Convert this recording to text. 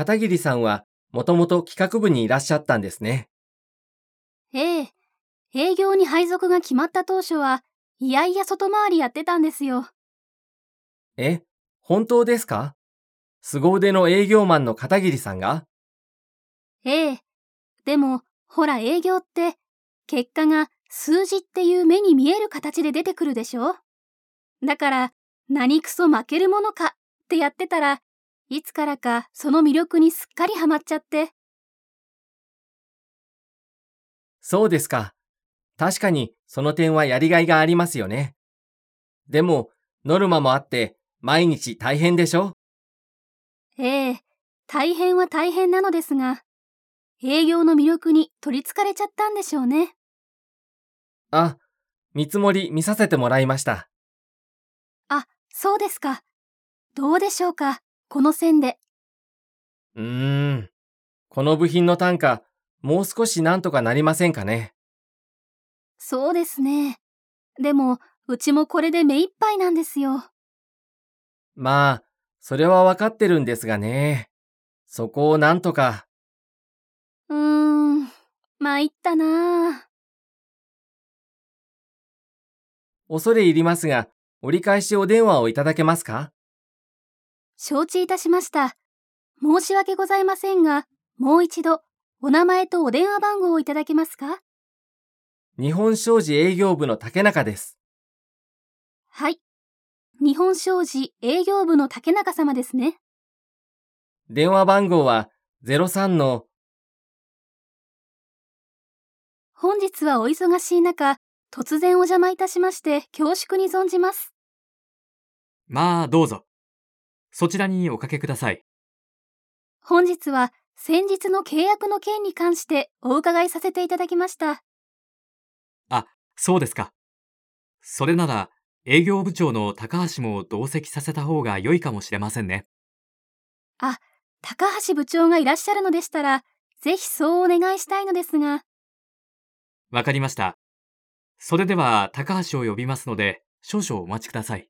片桐さんはもともと企画部にいらっしゃったんですね。ええ。営業に配属が決まった当初は、いやいや外回りやってたんですよ。え、本当ですか？凄腕の営業マンの片桐さんが？ええ。でも、ほら営業って、結果が数字っていう目に見える形で出てくるでしょ？だから、何くそ負けるものかってやってたら、いつからかその魅力にすっかりハマっちゃって。そうですか。確かにその点はやりがいがありますよね。でも、ノルマもあって毎日大変でしょ？ええ、大変は大変なのですが、営業の魅力に取りつかれちゃったんでしょうね。あ、見積もり見させてもらいました。あ、そうですか。どうでしょうか、この線で。うーん。この部品の単価、もう少しなんとかなりませんかね。そうですね。でも、うちもこれで目いっぱいなんですよ。まあ、それはわかってるんですがね。そこをなんとか。うーん、参ったな恐れ入りますが、折り返しお電話をいただけますか？承知いたしました。申し訳ございませんが、もう一度、お名前とお電話番号をいただけますか？日本商事営業部の竹中です。はい。日本商事営業部の竹中様ですね。電話番号は03の本日はお忙しい中、突然お邪魔いたしまして恐縮に存じます。まあ、どうぞ。そちらにおかけください。本日は先日の契約の件に関してお伺いさせていただきました。あ、そうですか。それなら、営業部長の高橋も同席させた方が良いかもしれませんね。あ、高橋部長がいらっしゃるのでしたら、ぜひそうお願いしたいのですが。わかりました。それでは高橋を呼びますので、少々お待ちください。